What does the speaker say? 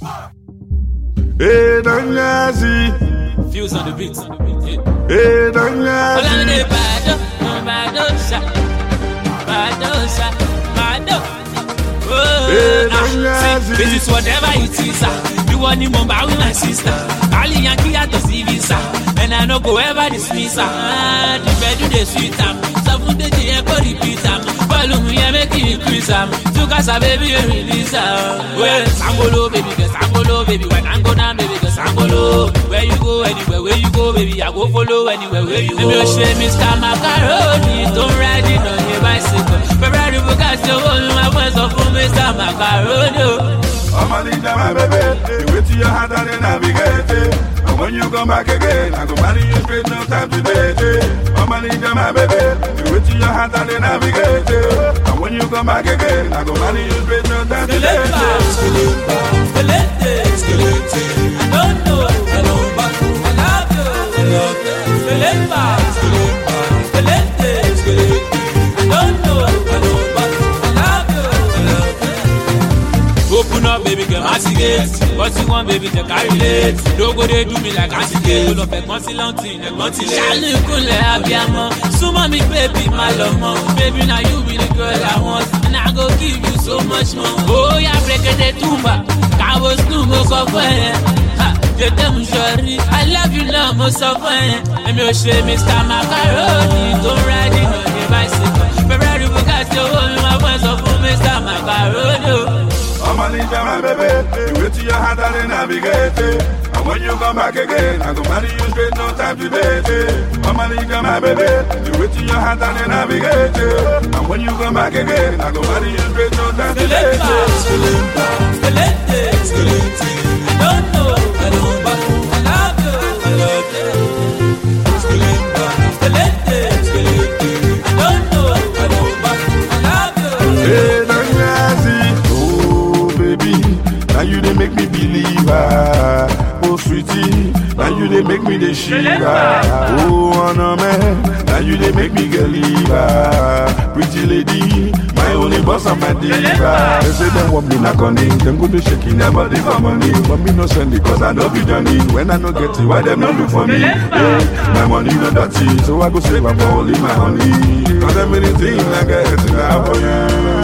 Hey, Danyazi. Fuse on the beat. Hey. Olande bado, bado sha, bado sha, bado. Hey, ah, This is whatever it is, ah. You want the mumba with my sister. Kali Yankee at the visa. And I no go ever dismiss her. Ah, the bed the sweet am. Seven days you echo repeat am. Volume you make it increase am. Two casa baby you release am. Well, Sambolo baby, girl, Sambolo baby. When I go down baby, girl, Sambolo. Where you go, anywhere, where you go, baby, I go follow anywhere, where you go. Maybe say Mr. Macaroni, don't ride it on your bicycle. Ferrari Bugatti, oh, my voice of Mr. Macaroni. I'ma leave down my baby. You wait till your heart and then navigate it. And when you come back again, I go marry you straight, no time to date it. I'ma leave down my baby. You wait till your heart and then navigate it. And when you come back again, I go marry you straight, no time to date skelete, I don't know, up, baby girl, mastigate. What you want, baby, to carry late. Don't go there, do me like mastigate. You love that monty lantin, that monty late. Shall you cool, happy, I'm on. Suma me, baby, my love, mom. Baby, now you be the girl I want. And I go give you so much more. Oh, yeah, break it, the tumba. Cabo, snoop, go cover, yeah. Yo te mou jori, I love you, love, mo so fun, yeah. I'm your shame, Mr. Macaroni. Down my baby. You wait till your heart and then navigate it. And when you come back again, I go marry you straight, no time to date it. Leave down my baby. You wait till your heart and then navigate it. And when you come back again, I go marry you straight, no time to date it. Now you they make me the shiva. Oh, Anna man. Now you they make me liver. Pretty lady. My only boss and my diva. They say them want me not on it. Them go to shaking their body for money. But me no send it cause I know be done it. When I no get it, why them no look for me? Hey, my money no dirty. So I go save up for only my honey. Cause everything I get is now for you.